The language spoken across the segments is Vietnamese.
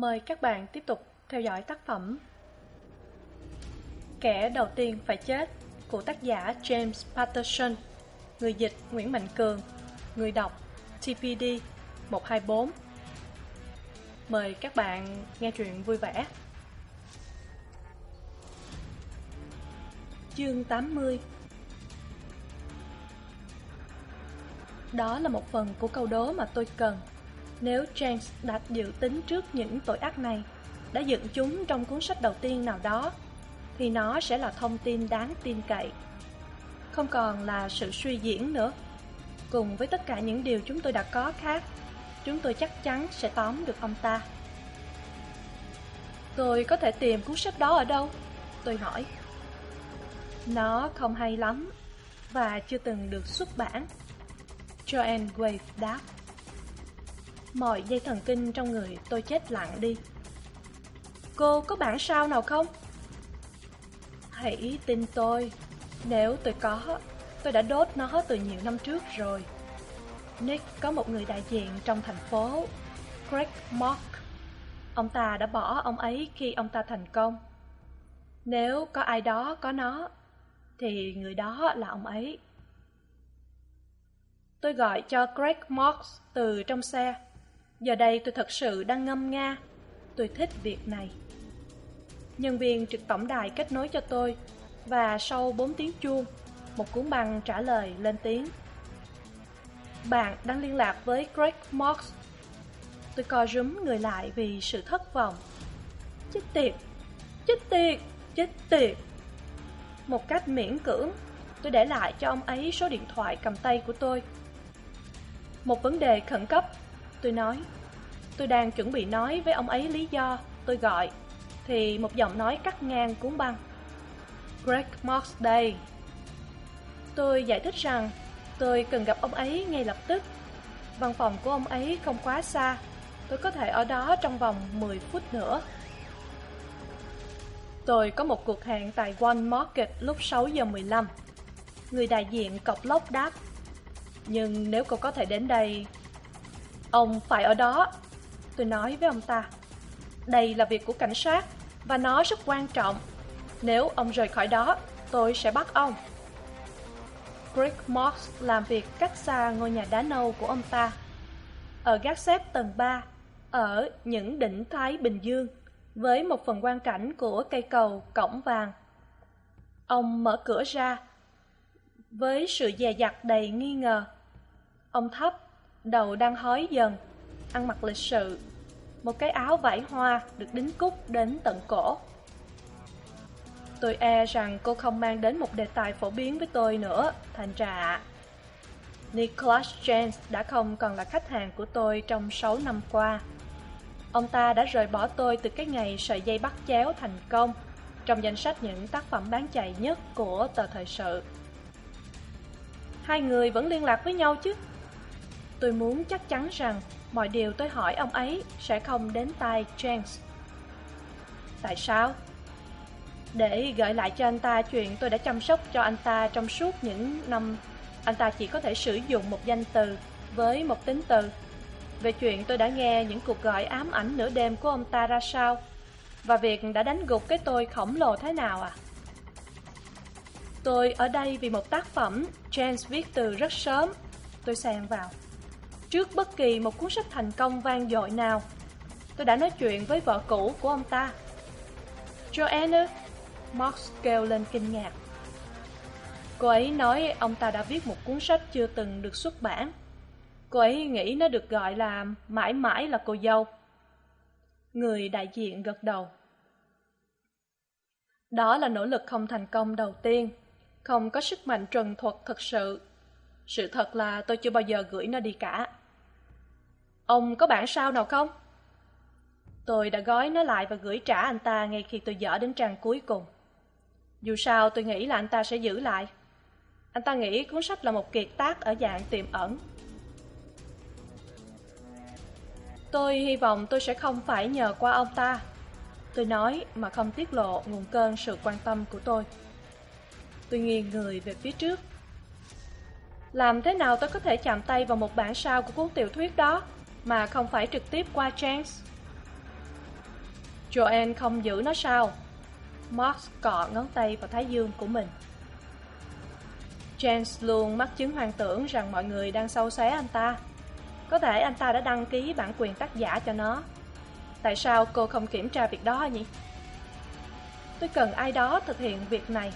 Mời các bạn tiếp tục theo dõi tác phẩm Kẻ đầu tiên phải chết của tác giả James Patterson, Người dịch Nguyễn Mạnh Cường, Người đọc TPD 124 Mời các bạn nghe truyện vui vẻ. Chương 80 Đó là một phần của câu đố mà tôi cần nếu James đã dự tính trước những tội ác này, đã dựng chúng trong cuốn sách đầu tiên nào đó, thì nó sẽ là thông tin đáng tin cậy. Không còn là sự suy diễn nữa. Cùng với tất cả những điều chúng tôi đã có khác, chúng tôi chắc chắn sẽ tóm được ông ta. Tôi có thể tìm cuốn sách đó ở đâu? Tôi hỏi. Nó không hay lắm, và chưa từng được xuất bản. Joanne Wave đáp. Mọi dây thần kinh trong người tôi chết lặng đi. Cô có bản sao nào không? Hãy tin tôi. Nếu tôi có, Tôi đã đốt nó từ nhiều năm trước rồi. Nick có một người đại diện trong thành phố Craig Mock. Ông ta đã bỏ ông ấy khi ông ta thành công. Nếu có ai đó có nó, Thì người đó là ông ấy. Tôi gọi cho Craig Marks từ trong xe. Giờ đây tôi thật sự đang ngâm nga. Tôi thích việc này. Nhân viên trực tổng đài kết nối cho tôi, Và sau 4 tiếng chuông, Một cuốn băng trả lời lên tiếng. Bạn đang liên lạc với Greg Marks Tôi co rúm người lại vì sự thất vọng. Chết tiệt! Chết tiệt! Chết tiệt! Một cách miễn cưỡng, Tôi để lại cho ông ấy số điện thoại cầm tay của tôi. Một vấn đề khẩn cấp. Tôi nói, Tôi đang chuẩn bị nói với ông ấy lý do. Tôi gọi, Thì một giọng nói cắt ngang cuốn băng. Greg Marks đây. Tôi giải thích rằng tôi cần gặp ông ấy ngay lập tức. Văn phòng của ông ấy không quá xa, Tôi có thể ở đó trong vòng 10 phút nữa. Tôi có một cuộc hẹn tại One Market lúc 6 giờ 15 Người đại diện cọc lốc đáp, Nhưng nếu cô có thể đến đây Ông phải ở đó. Tôi nói với ông ta, Đây là việc của cảnh sát Và nó rất quan trọng. Nếu ông rời khỏi đó, Tôi sẽ bắt ông. Greg Moss làm việc cách xa ngôi nhà đá nâu của ông ta. Ở gác xếp tầng 3 Ở những đỉnh Thái Bình Dương, Với một phần quan cảnh của cây cầu cổng vàng. Ông mở cửa ra, Với sự dè dặt đầy nghi ngờ. Ông thấp đầu đang hói dần, ăn mặc lịch sự, một cái áo vải hoa được đính cúc đến tận cổ. Tôi e rằng cô không mang đến một đề tài phổ biến với tôi nữa, thành ra Nicholas James đã không còn là khách hàng của tôi trong 6 năm qua. Ông ta đã rời bỏ tôi từ cái ngày sợi dây bắt chéo thành công trong danh sách những tác phẩm bán chạy nhất của tờ thời sự. Hai người vẫn liên lạc với nhau chứ? Tôi muốn chắc chắn rằng mọi điều tôi hỏi ông ấy sẽ không đến tai James. Tại sao? Để gợi lại cho anh ta chuyện tôi đã chăm sóc cho anh ta trong suốt những năm, anh ta chỉ có thể sử dụng một danh từ với một tính từ. Về chuyện tôi đã nghe những cuộc gọi ám ảnh nửa đêm của ông ta ra sao và việc đã đánh gục cái tôi khổng lồ thế nào à? Tôi ở đây vì một tác phẩm James viết từ rất sớm. Tôi xen vào trước bất kỳ một cuốn sách thành công vang dội nào. Tôi đã nói chuyện với vợ cũ của ông ta. Joanna, Marx kêu lên kinh ngạc. Cô ấy nói ông ta đã viết một cuốn sách chưa từng được xuất bản. Cô ấy nghĩ nó được gọi là mãi mãi là cô dâu. Người đại diện gật đầu. Đó là nỗ lực không thành công đầu tiên, không có sức mạnh trần thuật thật sự. Sự thật là tôi chưa bao giờ gửi nó đi cả. Ông có bản sao nào không? Tôi đã gói nó lại và gửi trả anh ta ngay khi tôi dở đến trang cuối cùng. Dù sao, tôi nghĩ là anh ta sẽ giữ lại. Anh ta nghĩ cuốn sách là một kiệt tác ở dạng tiềm ẩn. Tôi hy vọng tôi sẽ không phải nhờ qua ông ta. Tôi nói mà không tiết lộ nguồn cơn sự quan tâm của tôi. Tôi nghiêng người về phía trước. Làm thế nào tôi có thể chạm tay vào một bản sao của cuốn tiểu thuyết đó? Mà không phải trực tiếp qua Chance. Joanne không giữ nó sao? Mark cọ ngón tay vào thái dương của mình. James luôn mắc chứng hoang tưởng rằng mọi người đang sâu xé anh ta. Có thể anh ta đã đăng ký bản quyền tác giả cho nó. Tại sao cô không kiểm tra việc đó nhỉ? Tôi cần ai đó thực hiện việc này.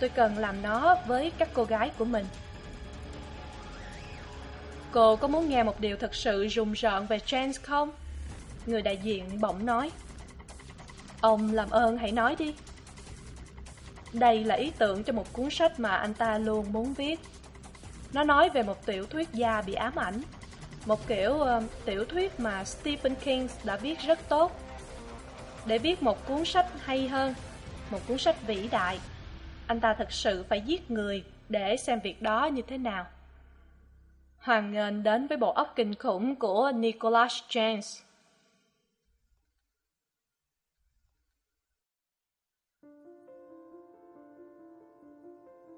Tôi cần làm nó với các cô gái của mình. Cô có muốn nghe một điều thật sự rùng rợn về James không? Người đại diện bỗng nói. Ông làm ơn hãy nói đi. Đây là ý tưởng cho một cuốn sách mà anh ta luôn muốn viết. Nó nói về một tiểu thuyết gia bị ám ảnh. Một kiểu uh, tiểu thuyết mà Stephen King đã viết rất tốt. Để viết một cuốn sách hay hơn, một cuốn sách vĩ đại, anh ta thật sự phải giết người để xem việc đó như thế nào. Hoàng nghênh đến với bộ óc kinh khủng của Nicholas James.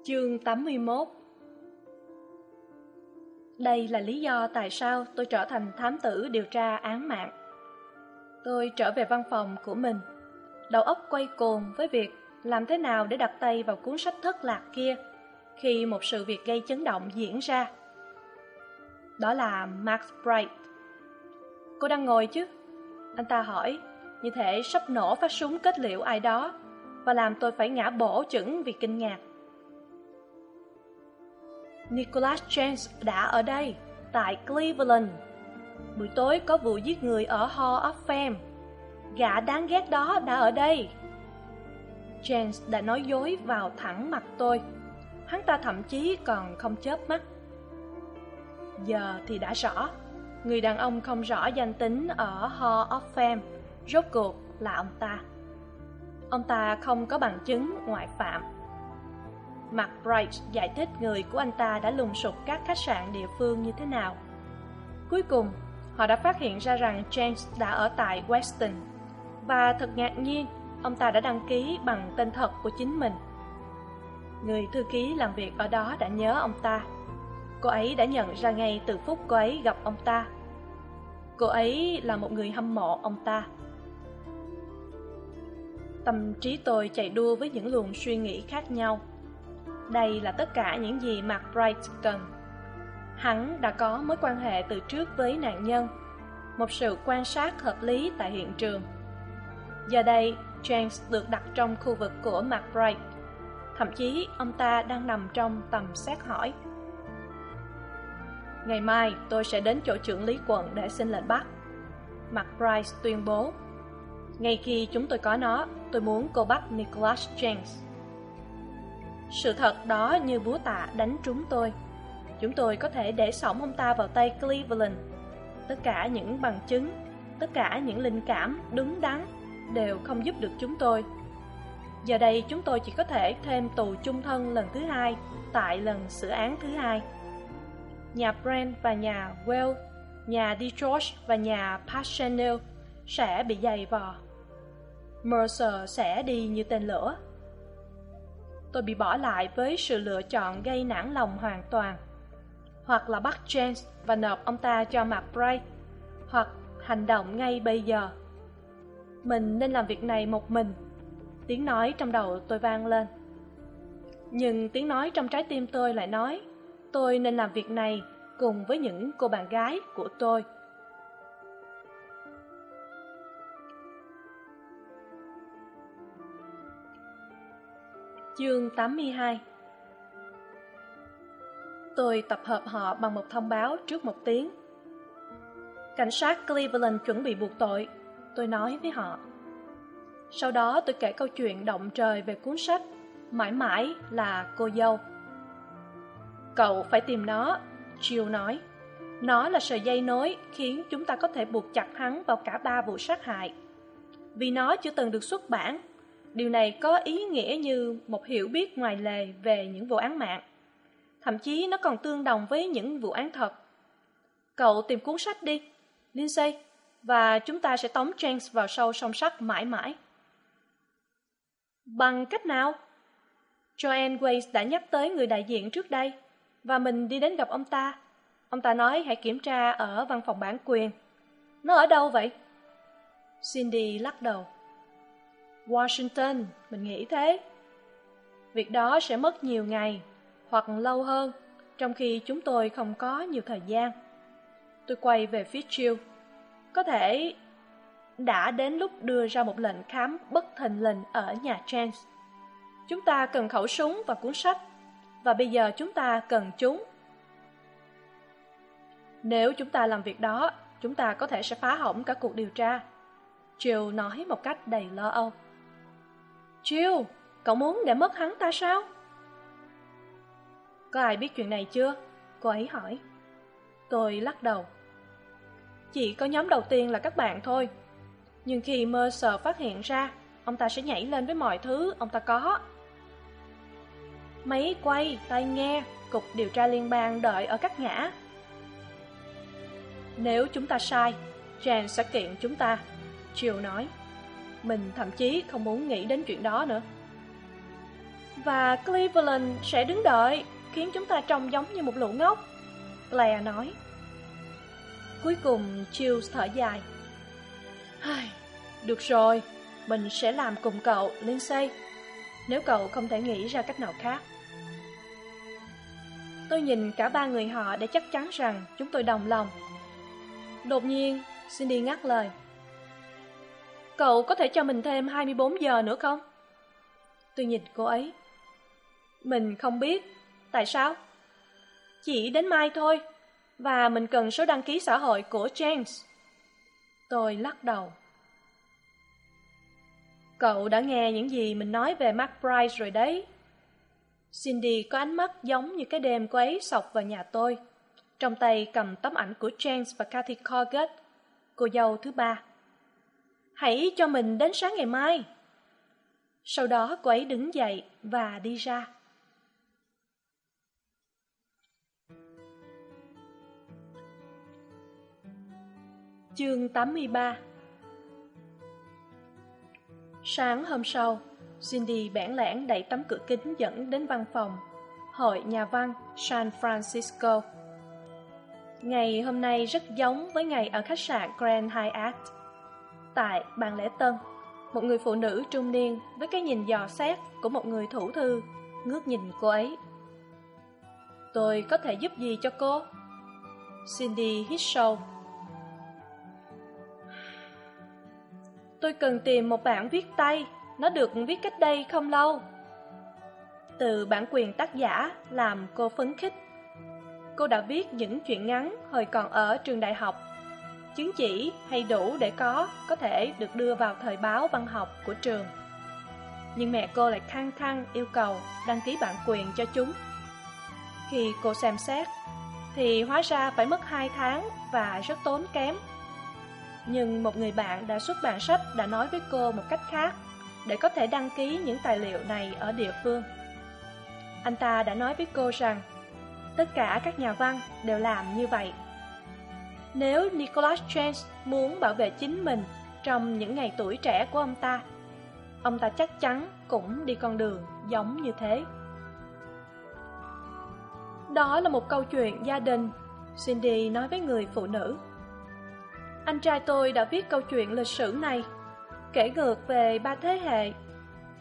Chương 81 Đây là lý do tại sao tôi trở thành thám tử điều tra án mạng. Tôi trở về văn phòng của mình, đầu óc quay cuồng với việc làm thế nào để đặt tay vào cuốn sách thất lạc kia khi một sự việc gây chấn động diễn ra. Đó là Max Bright. Cô đang ngồi chứ? Anh ta hỏi, như thể sắp nổ phát súng kết liễu ai đó và làm tôi phải ngã bổ chững vì kinh ngạc. Nicholas James đã ở đây, tại Cleveland. Buổi tối có vụ giết người ở Hall of Fame. Gã đáng ghét đó đã ở đây. James đã nói dối vào thẳng mặt tôi. Hắn ta thậm chí còn không chớp mắt. Giờ thì đã rõ, người đàn ông không rõ danh tính ở Hall of Fame, rốt cuộc là ông ta. Ông ta không có bằng chứng ngoại phạm Mặt Bright giải thích người của anh ta đã lùng sục các khách sạn địa phương như thế nào. Cuối cùng, họ đã phát hiện ra rằng James đã ở tại Weston. Và thật ngạc nhiên, ông ta đã đăng ký bằng tên thật của chính mình. Người thư ký làm việc ở đó đã nhớ ông ta. Cô ấy đã nhận ra ngay từ phút cô ấy gặp ông ta. Cô ấy là một người hâm mộ ông ta. Tâm trí tôi chạy đua với những luồng suy nghĩ khác nhau. Đây là tất cả những gì McBride cần. Hắn đã có mối quan hệ từ trước với nạn nhân, một sự quan sát hợp lý tại hiện trường. Giờ đây, James được đặt trong khu vực của McBride. Thậm chí, ông ta đang nằm trong tầm xét hỏi. Ngày mai, tôi sẽ đến chỗ trưởng lý quận để xin lệnh bắt. McBride tuyên bố. Ngay khi chúng tôi có nó, tôi muốn cô bắt Nicholas James. Sự thật đó như búa tạ đánh trúng tôi. Chúng tôi có thể để sỏng ông ta vào tay Cleveland. Tất cả những bằng chứng, tất cả những linh cảm đúng đắn đều không giúp được chúng tôi. Giờ đây chúng tôi chỉ có thể thêm tù chung thân lần thứ hai tại lần xử án thứ hai. Nhà Brand và nhà Well, nhà Detroit và nhà paschanel sẽ bị dày vò. Mercer sẽ đi như tên lửa. Tôi bị bỏ lại với sự lựa chọn gây nản lòng hoàn toàn. Hoặc là bắt james và nộp ông ta cho mcbride hoặc hành động ngay bây giờ. Mình nên làm việc này một mình. Tiếng nói trong đầu tôi vang lên. Nhưng tiếng nói trong trái tim tôi lại nói tôi nên làm việc này cùng với những cô bạn gái của tôi Chương 82 Tôi tập hợp họ bằng một thông báo trước một tiếng. Cảnh sát Cleveland chuẩn bị buộc tội, tôi nói với họ. Sau đó tôi kể câu chuyện động trời về cuốn sách, mãi mãi là cô dâu. Cậu phải tìm nó, chiêu nói. Nó là sợi dây nối khiến chúng ta có thể buộc chặt hắn vào cả ba vụ sát hại. Vì nó chưa từng được xuất bản điều này có ý nghĩa như một hiểu biết ngoài lề về những vụ án mạng. Thậm chí nó còn tương đồng với những vụ án thật. Cậu tìm cuốn sách đi lindsay và chúng ta sẽ tống james vào sâu song sắt mãi mãi. Bằng cách nào? Joanne Weiss đã nhắc tới người đại diện trước đây và mình đi đến gặp ông ta ông ta nói hãy kiểm tra ở văn phòng bản quyền nó ở đâu vậy Cindy lắc đầu. Washington, mình nghĩ thế. Việc đó sẽ mất nhiều ngày, hoặc lâu hơn, trong khi chúng tôi không có nhiều thời gian. Tôi quay về phía Jill. Có thể đã đến lúc đưa ra một lệnh khám bất thình lình ở nhà James. Chúng ta cần khẩu súng và cuốn sách, và bây giờ chúng ta cần chúng. Nếu chúng ta làm việc đó, chúng ta có thể sẽ phá hỏng cả cuộc điều tra. Jill nói một cách đầy lo âu. Jill, cậu muốn để mất hắn ta sao? Có ai biết chuyện này chưa? Cô ấy hỏi. Tôi lắc đầu. Chỉ có nhóm đầu tiên là các bạn thôi. Nhưng khi Mercer phát hiện ra, ông ta sẽ nhảy lên với mọi thứ ông ta có. Máy quay, tai nghe, cục điều tra liên bang đợi ở các ngã. Nếu chúng ta sai, Jan sẽ kiện chúng ta, Triều nói. Mình thậm chí không muốn nghĩ đến chuyện đó nữa. Và Cleveland sẽ đứng đợi, khiến chúng ta trông giống như một lũ ngốc, Claire nói. Cuối cùng Triều thở dài. Được rồi, mình sẽ làm cùng cậu, Lindsay, nếu cậu không thể nghĩ ra cách nào khác. Tôi nhìn cả ba người họ để chắc chắn rằng chúng tôi đồng lòng. Đột nhiên, Cindy ngắt lời. Cậu có thể cho mình thêm 24 giờ nữa không? Tôi nhìn cô ấy. Mình không biết. Tại sao? Chỉ đến mai thôi. Và mình cần số đăng ký xã hội của James. Tôi lắc đầu. Cậu đã nghe những gì mình nói về Mark Price rồi đấy. Cindy có ánh mắt giống như cái đêm cô ấy sọc vào nhà tôi. Trong tay cầm tấm ảnh của James và Cathy Corgett, cô dâu thứ ba. Hãy cho mình đến sáng ngày mai. Sau đó cô ấy đứng dậy và đi ra. Chương 83 Sáng hôm sau, Cindy bẽn lẽn đẩy tấm cửa kính dẫn đến văn phòng Hội Nhà văn San Francisco. Ngày hôm nay rất giống với ngày ở khách sạn Grand Hyatt. Tại bàn lễ tân, một người phụ nữ trung niên với cái nhìn dò xét của một người thủ thư ngước nhìn cô ấy. Tôi có thể giúp gì cho cô? Cindy hít sâu Tôi cần tìm một bản viết tay, nó được viết cách đây không lâu. Từ bản quyền tác giả làm cô phấn khích. Cô đã viết những chuyện ngắn hồi còn ở trường đại học. Chứng chỉ hay đủ để có, có thể được đưa vào thời báo văn học của trường. Nhưng mẹ cô lại khăng khăng yêu cầu đăng ký bản quyền cho chúng. Khi cô xem xét, thì hóa ra phải mất hai tháng và rất tốn kém nhưng một người bạn đã xuất bản sách đã nói với cô một cách khác để có thể đăng ký những tài liệu này ở địa phương. Anh ta đã nói với cô rằng tất cả các nhà văn đều làm như vậy. Nếu Nicholas James muốn bảo vệ chính mình trong những ngày tuổi trẻ của ông ta, ông ta chắc chắn cũng đi con đường giống như thế. Đó là một câu chuyện gia đình, Cindy nói với người phụ nữ anh trai tôi đã viết câu chuyện lịch sử này kể ngược về ba thế hệ.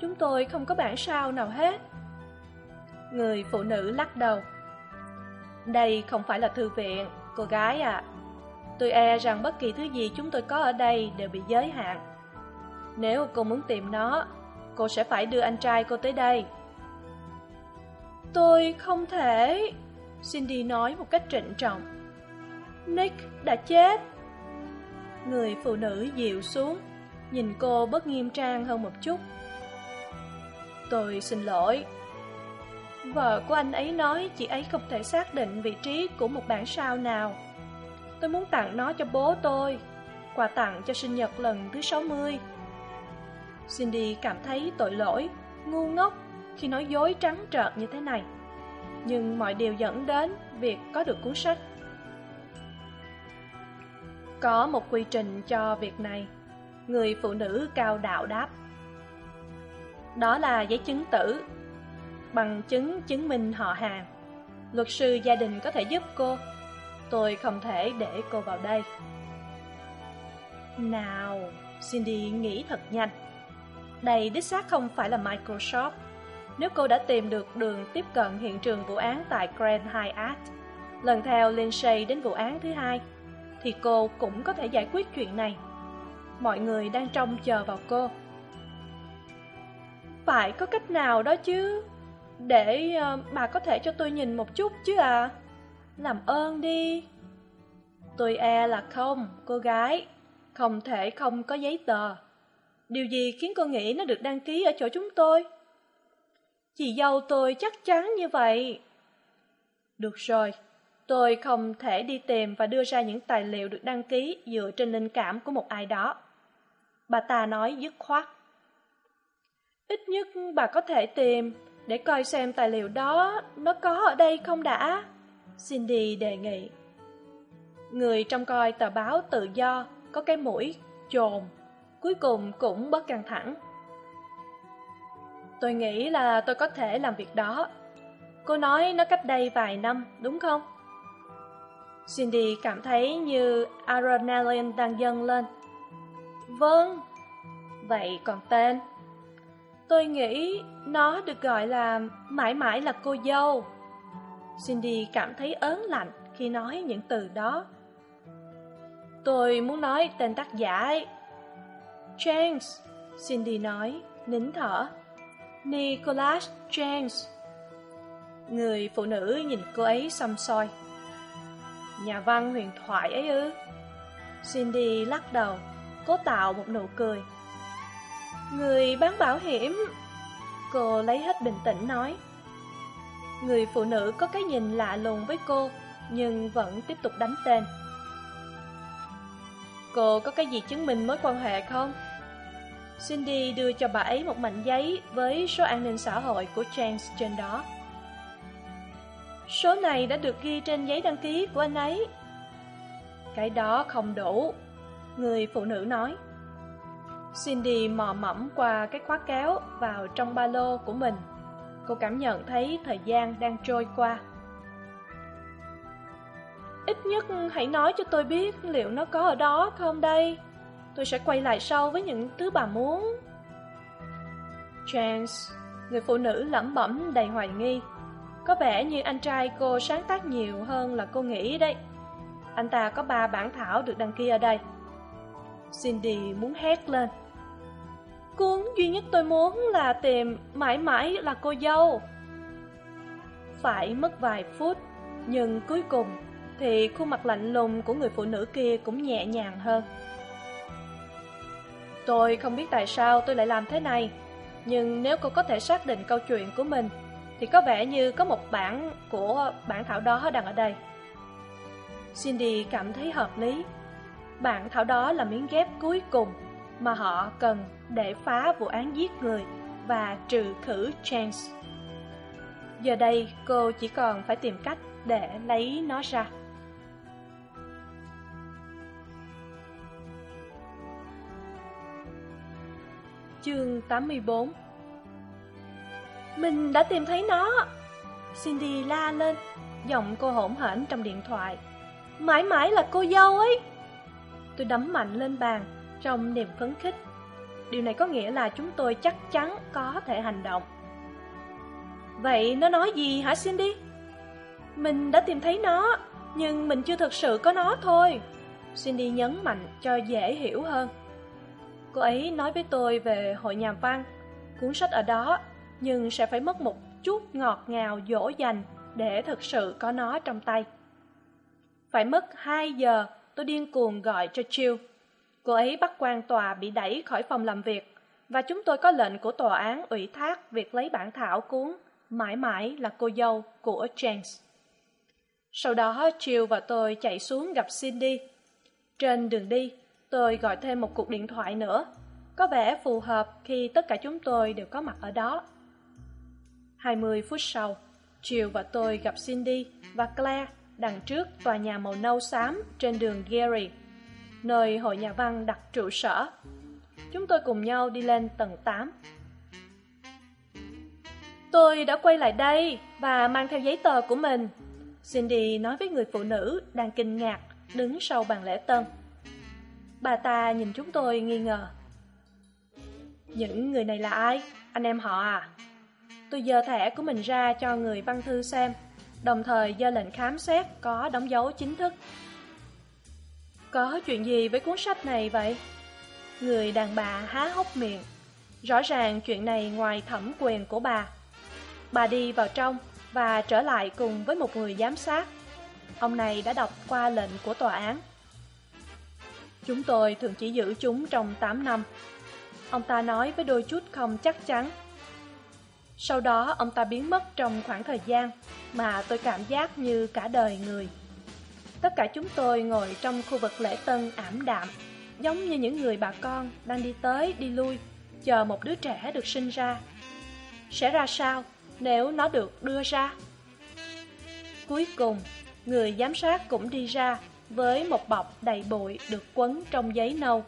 Chúng tôi không có bản sao nào hết. Người phụ nữ lắc đầu. Đây không phải là thư viện, cô gái ạ. Tôi e rằng bất kỳ thứ gì chúng tôi có ở đây đều bị giới hạn. Nếu cô muốn tìm nó, cô sẽ phải đưa anh trai cô tới đây. Tôi không thể. Cindy nói một cách trịnh trọng. Nick đã chết. Người phụ nữ dịu xuống. Nhìn cô bất nghiêm trang hơn một chút. Tôi xin lỗi. Vợ của anh ấy nói chị ấy không thể xác định vị trí của một bản sao nào. Tôi muốn tặng nó cho bố tôi Quà tặng cho sinh nhật lần thứ 60 Cindy cảm thấy tội lỗi, ngu ngốc khi nói dối trắng trợn như thế này. Nhưng mọi điều dẫn đến việc có được cuốn sách. Có một quy trình cho việc này người phụ nữ cao đạo đáp đó là giấy chứng tử bằng chứng chứng minh họ hàng luật sư gia đình có thể giúp cô tôi không thể để cô vào đây nào Cindy nghĩ thật nhanh. Đây đích xác không phải là Microsoft. Nếu cô đã tìm được đường tiếp cận hiện trường vụ án tại Grand Hyatt, lần theo Lindsay đến vụ án thứ hai, thì cô cũng có thể giải quyết chuyện này. Mọi người đang trông chờ vào cô. Phải có cách nào đó chứ, để uh, bà có thể cho tôi nhìn một chút chứ à. Làm ơn đi. Tôi e là không, cô gái. Không thể không có giấy tờ. Điều gì khiến cô nghĩ nó được đăng ký ở chỗ chúng tôi? Chị dâu tôi chắc chắn như vậy. Được rồi, tôi không thể đi tìm và đưa ra những tài liệu được đăng ký dựa trên linh cảm của một ai đó. Bà ta nói dứt khoát. Ít nhất bà có thể tìm để coi xem tài liệu đó nó có ở đây không đã. Cindy đề nghị. Người trong coi tờ báo tự do có cái mũi trồn, cuối cùng cũng bất căng thẳng. Tôi nghĩ là tôi có thể làm việc đó. Cô nói nó cách đây vài năm, đúng không? Cindy cảm thấy như adrenaline đang dâng lên. Vâng. Vậy còn tên? Tôi nghĩ nó được gọi là mãi mãi là cô dâu. Cindy cảm thấy ớn lạnh khi nói những từ đó. Tôi muốn nói tên tác giả ấy. James, Cindy nói, nín thở. Nicholas James. Người phụ nữ nhìn cô ấy xăm soi. Nhà văn huyền thoại ấy ư? Cindy lắc đầu, cố tạo một nụ cười. Người bán bảo hiểm. Cô lấy hết bình tĩnh nói. Người phụ nữ có cái nhìn lạ lùng với cô, nhưng vẫn tiếp tục đánh tên. Cô có cái gì chứng minh mối quan hệ không? Cindy đưa cho bà ấy một mảnh giấy với số an ninh xã hội của James trên đó. Số này đã được ghi trên giấy đăng ký của anh ấy. Cái đó không đủ, người phụ nữ nói. Cindy mò mẫm qua cái khóa kéo vào trong ba lô của mình. Cô cảm nhận thấy thời gian đang trôi qua. Ít nhất hãy nói cho tôi biết liệu nó có ở đó không đây. Tôi sẽ quay lại sau với những thứ bà muốn. Chance, người phụ nữ lẩm bẩm đầy hoài nghi. Có vẻ như anh trai cô sáng tác nhiều hơn là cô nghĩ đấy. Anh ta có ba bản thảo được đăng ký ở đây. Cindy muốn hét lên. Cuốn duy nhất tôi muốn là tìm mãi mãi là cô dâu. Phải mất vài phút, nhưng cuối cùng thì khuôn mặt lạnh lùng của người phụ nữ kia cũng nhẹ nhàng hơn. Tôi không biết tại sao tôi lại làm thế này, nhưng nếu cô có thể xác định câu chuyện của mình, thì có vẻ như có một bản của bản thảo đó đang ở đây. Cindy cảm thấy hợp lý. Bản thảo đó là miếng ghép cuối cùng mà họ cần để phá vụ án giết người và trừ khử Chance. Giờ đây, cô chỉ còn phải tìm cách để lấy nó ra. Chương 84 Mình đã tìm thấy nó Cindy la lên, Giọng cô hỗn hển trong điện thoại Mãi mãi là cô dâu ấy Tôi đấm mạnh lên bàn Trong niềm phấn khích Điều này có nghĩa là chúng tôi chắc chắn có thể hành động Vậy nó nói gì hả Cindy? Mình đã tìm thấy nó Nhưng mình chưa thực sự có nó thôi Cindy nhấn mạnh cho dễ hiểu hơn Cô ấy nói với tôi về hội nhà văn, cuốn sách ở đó, nhưng sẽ phải mất một chút ngọt ngào dỗ dành để thực sự có nó trong tay. Phải mất hai giờ, tôi điên cuồng gọi cho Jill. Cô ấy bắt quan tòa bị đẩy khỏi phòng làm việc, và chúng tôi có lệnh của tòa án ủy thác việc lấy bản thảo cuốn Mãi mãi là cô dâu của James. Sau đó Jill và tôi chạy xuống gặp Cindy. Trên đường đi, Tôi gọi thêm một cuộc điện thoại nữa. Có vẻ phù hợp khi tất cả chúng tôi đều có mặt ở đó. 20 phút sau, Jill và tôi gặp Cindy và Claire đằng trước tòa nhà màu nâu xám trên đường Gary, nơi hội nhà văn đặt trụ sở. Chúng tôi cùng nhau đi lên tầng 8. Tôi đã quay lại đây và mang theo giấy tờ của mình. Cindy nói với người phụ nữ đang kinh ngạc đứng sau bàn lễ tân. Bà ta nhìn chúng tôi nghi ngờ. Những người này là ai? Anh em họ à? Tôi giơ thẻ của mình ra cho người văn thư xem, đồng thời, do lệnh khám xét có đóng dấu chính thức. Có chuyện gì với cuốn sách này vậy? Người đàn bà há hốc miệng. Rõ ràng chuyện này ngoài thẩm quyền của bà. Bà đi vào trong và trở lại cùng với một người giám sát. Ông này đã đọc qua lệnh của tòa án. Chúng tôi thường chỉ giữ chúng trong 8 năm. Ông ta nói với đôi chút không chắc chắn. Sau đó ông ta biến mất trong khoảng thời gian mà tôi cảm giác như cả đời người. Tất cả chúng tôi ngồi trong khu vực lễ tân ảm đạm, giống như những người bà con đang đi tới đi lui, chờ một đứa trẻ được sinh ra. Sẽ ra sao nếu nó được đưa ra? Cuối cùng, người giám sát cũng đi ra với một bọc đầy bụi được quấn trong giấy nâu.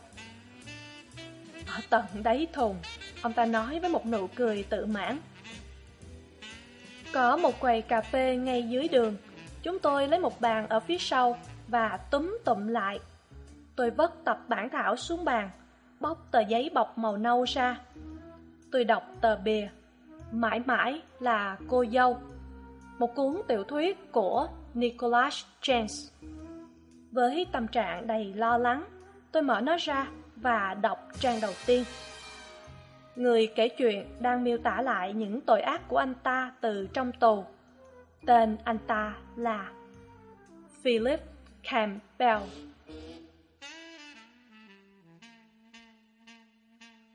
Ở tận đáy thùng, ông ta nói với một nụ cười tự mãn. Có một quầy cà phê ngay dưới đường, chúng tôi lấy một bàn ở phía sau và túm tụm lại. Tôi vất tập bản thảo xuống bàn, bóc tờ giấy bọc màu nâu ra. Tôi đọc tờ bìa, mãi mãi là cô dâu, một cuốn tiểu thuyết của Nicholas James. Với tâm trạng đầy lo lắng, tôi mở nó ra và đọc trang đầu tiên. Người kể chuyện đang miêu tả lại những tội ác của anh ta từ trong tù. Tên anh ta là Philip Campbell.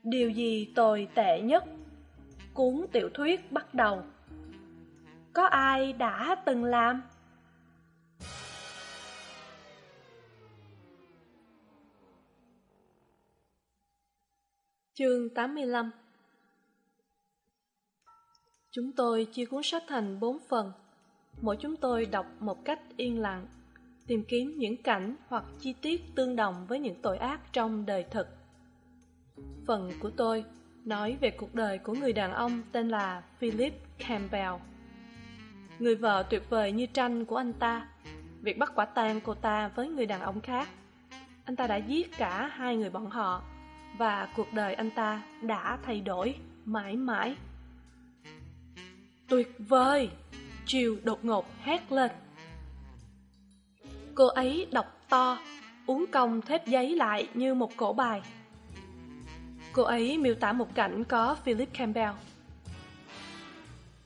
Điều gì tồi tệ nhất? Cuốn tiểu thuyết bắt đầu. Có ai đã từng làm? Chương 85 Chúng tôi chia cuốn sách thành bốn phần. Mỗi chúng tôi đọc một cách yên lặng, tìm kiếm những cảnh hoặc chi tiết tương đồng với những tội ác trong đời thực. Phần của tôi nói về cuộc đời của người đàn ông tên là Philip Campbell. Người vợ tuyệt vời như tranh của anh ta, việc bắt quả tang cô ta với người đàn ông khác. Anh ta đã giết cả hai người bọn họ và cuộc đời anh ta đã thay đổi mãi mãi. Tuyệt vời! triều đột ngột hét lên. Cô ấy đọc to, uống cong thép giấy lại như một cổ bài. Cô ấy miêu tả một cảnh có Philip Campbell.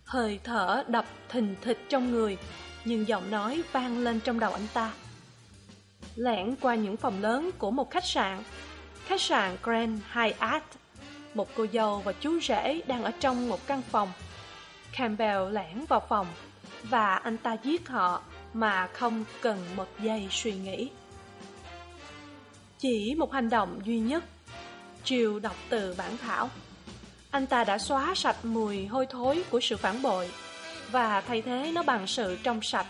Hơi thở đập thình thịch trong người, nhưng giọng nói vang lên trong đầu anh ta. Lẻn qua những phòng lớn của một khách sạn khách sạn Grand Hyatt. Một cô dâu và chú rể đang ở trong một căn phòng. Campbell lẻn vào phòng và anh ta giết họ mà không cần một giây suy nghĩ. Chỉ một hành động duy nhất. Chiều đọc từ bản thảo. Anh ta đã xóa sạch mùi hôi thối của sự phản bội và thay thế nó bằng sự trong sạch.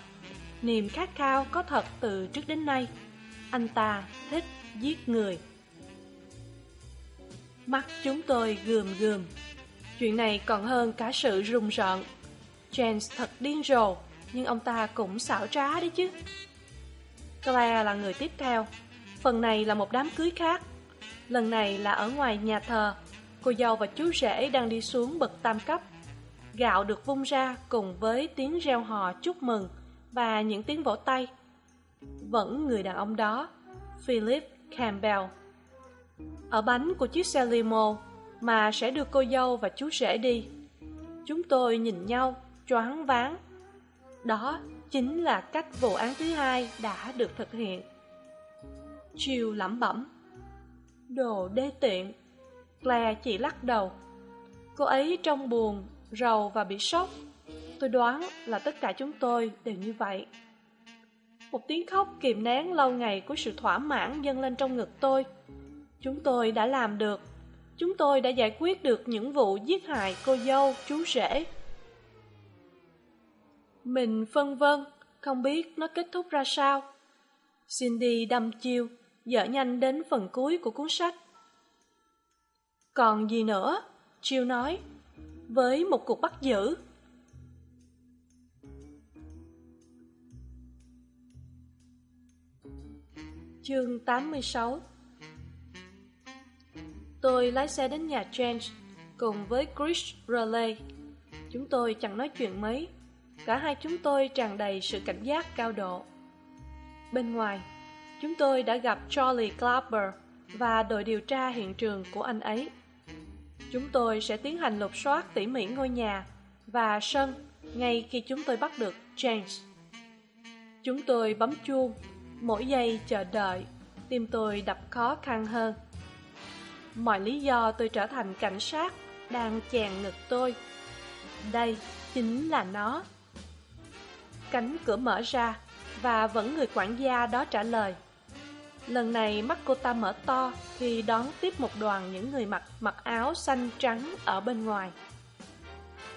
Niềm khát khao có thật từ trước đến nay. Anh ta thích giết người. Mắt chúng tôi gườm gườm. Chuyện này còn hơn cả sự rùng rợn. James thật điên rồ, nhưng ông ta cũng xảo trá đấy chứ. Claire là người tiếp theo. Phần này là một đám cưới khác. Lần này là ở ngoài nhà thờ. Cô dâu và chú rể đang đi xuống bậc tam cấp. Gạo được vung ra cùng với tiếng reo hò chúc mừng và những tiếng vỗ tay. Vẫn người đàn ông đó, Philip Campbell. Ở bánh của chiếc xe limo mà sẽ đưa cô dâu và chú rể đi. Chúng tôi nhìn nhau, choáng váng. Đó chính là cách vụ án thứ hai đã được thực hiện. Chiều lẩm bẩm. Đồ đê tiện. Claire chỉ lắc đầu. Cô ấy trong buồn, rầu và bị sốc. Tôi đoán là tất cả chúng tôi đều như vậy. Một tiếng khóc kìm nén lâu ngày của sự thỏa mãn dâng lên trong ngực tôi. Chúng tôi đã làm được. Chúng tôi đã giải quyết được những vụ giết hại cô dâu, chú rể. Mình phân vân, không biết nó kết thúc ra sao. Cindy đâm chiêu, dở nhanh đến phần cuối của cuốn sách. Còn gì nữa? Chiêu nói, với một cuộc bắt giữ. Chương 86 Tôi lái xe đến nhà James cùng với Chris Raleigh Chúng tôi chẳng nói chuyện mấy. Cả hai chúng tôi tràn đầy sự cảnh giác cao độ. Bên ngoài, chúng tôi đã gặp Charlie Clapper và đội điều tra hiện trường của anh ấy. Chúng tôi sẽ tiến hành lục soát tỉ mỉ ngôi nhà và sân ngay khi chúng tôi bắt được James. Chúng tôi bấm chuông, mỗi giây chờ đợi, tim tôi đập khó khăn hơn. Mọi lý do tôi trở thành cảnh sát đang chèn ngực tôi. Đây chính là nó. Cánh cửa mở ra và vẫn người quản gia đó trả lời. Lần này mắt cô ta mở to khi đón tiếp một đoàn những người mặc mặc áo xanh trắng ở bên ngoài.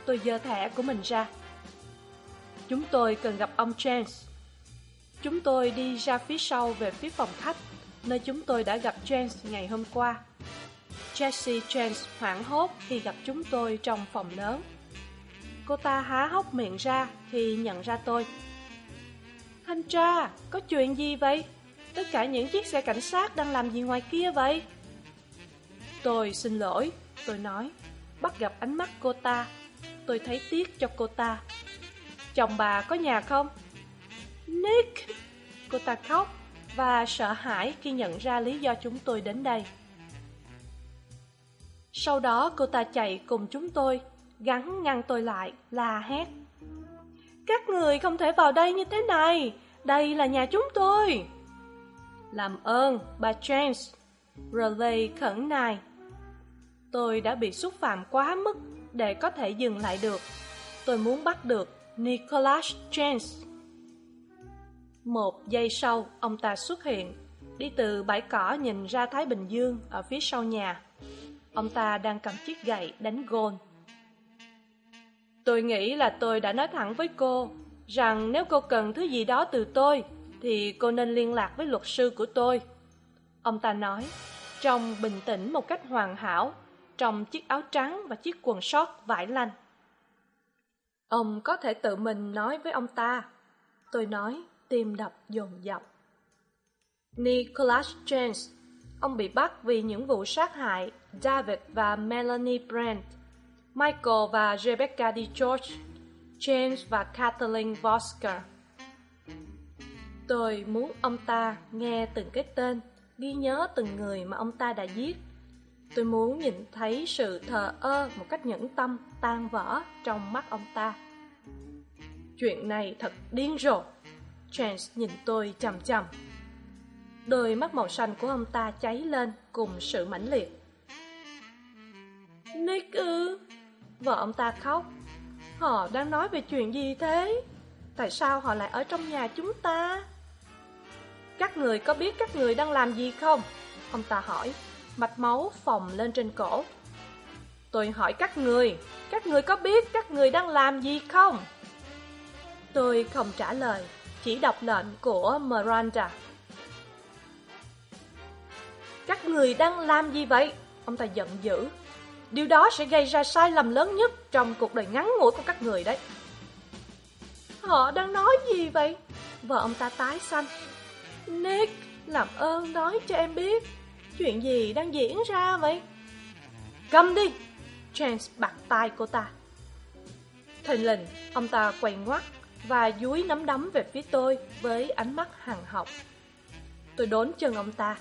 Tôi giơ thẻ của mình ra. Chúng tôi cần gặp ông James. Chúng tôi đi ra phía sau về phía phòng khách, nơi chúng tôi đã gặp James ngày hôm qua. Jessie James hoảng hốt khi gặp chúng tôi trong phòng lớn. Cô ta há hốc miệng ra khi nhận ra tôi. Thanh tra, có chuyện gì vậy? Tất cả những chiếc xe cảnh sát đang làm gì ngoài kia vậy? Tôi xin lỗi, tôi nói, bắt gặp ánh mắt cô ta. Tôi thấy tiếc cho cô ta. Chồng bà có nhà không? Nick! Cô ta khóc và sợ hãi khi nhận ra lý do chúng tôi đến đây. Sau đó cô ta chạy cùng chúng tôi, gắn ngăn tôi lại, la hét. Các người không thể vào đây như thế này, đây là nhà chúng tôi. Làm ơn, bà James. Raleigh khẩn nài. Tôi đã bị xúc phạm quá mức để có thể dừng lại được. Tôi muốn bắt được Nicholas James. Một giây sau, ông ta xuất hiện, đi từ bãi cỏ nhìn ra Thái Bình Dương ở phía sau nhà. Ông ta đang cầm chiếc gậy đánh gôn. Tôi nghĩ là tôi đã nói thẳng với cô rằng nếu cô cần thứ gì đó từ tôi thì cô nên liên lạc với luật sư của tôi. Ông ta nói, trông bình tĩnh một cách hoàn hảo, trong chiếc áo trắng và chiếc quần sót vải lanh. Ông có thể tự mình nói với ông ta. Tôi nói, tim đập dồn dập. Nicholas James, ông bị bắt vì những vụ sát hại David và Melanie Brandt, Michael và Rebecca DeGeorge, James và Kathleen Vosker. Tôi muốn ông ta nghe từng cái tên, ghi nhớ từng người mà ông ta đã giết. Tôi muốn nhìn thấy sự thờ ơ một cách nhẫn tâm tan vỡ trong mắt ông ta. Chuyện này thật điên rồ. Chance nhìn tôi chầm chầm. Đôi mắt màu xanh của ông ta cháy lên cùng sự mãnh liệt. Nick ư? Vợ ông ta khóc. Họ đang nói về chuyện gì thế? Tại sao họ lại ở trong nhà chúng ta? Các người có biết các người đang làm gì không? Ông ta hỏi, mạch máu phồng lên trên cổ. Tôi hỏi các người, các người có biết các người đang làm gì không? Tôi không trả lời, chỉ đọc lệnh của Miranda. Các người đang làm gì vậy? Ông ta giận dữ. Điều đó sẽ gây ra sai lầm lớn nhất trong cuộc đời ngắn ngủi của các người đấy. Họ đang nói gì vậy? Vợ ông ta tái xanh. Nick, làm ơn nói cho em biết, chuyện gì đang diễn ra vậy? Cầm đi! James bặt tay cô ta. Thình lình, ông ta quay ngoắt và dúi nắm đấm về phía tôi với ánh mắt hằng học. Tôi đốn chân ông ta.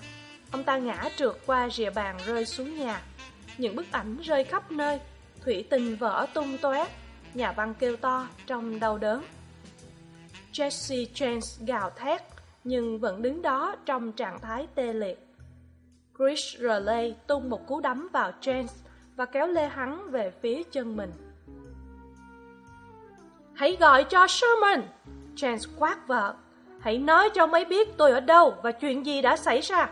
Ông ta ngã trượt qua rìa bàn rơi xuống nhà. Những bức ảnh rơi khắp nơi, thủy tinh vỡ tung tóe, nhà văn kêu to trong đau đớn. Jesse James gào thét, nhưng vẫn đứng đó trong trạng thái tê liệt. Chris raleigh tung một cú đấm vào James và kéo lê hắn về phía chân mình. Hãy gọi cho Sherman! James quát vợ. Hãy nói cho mấy biết tôi ở đâu và chuyện gì đã xảy ra.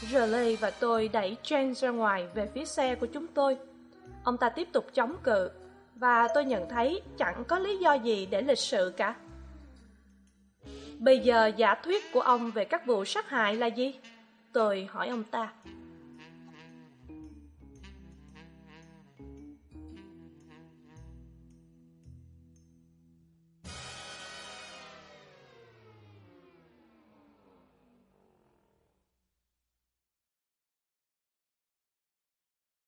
Riley và tôi đẩy James ra ngoài về phía xe của chúng tôi. Ông ta tiếp tục chống cự, và tôi nhận thấy chẳng có lý do gì để lịch sự cả. Bây giờ giả thuyết của ông về các vụ sát hại là gì? Tôi hỏi ông ta.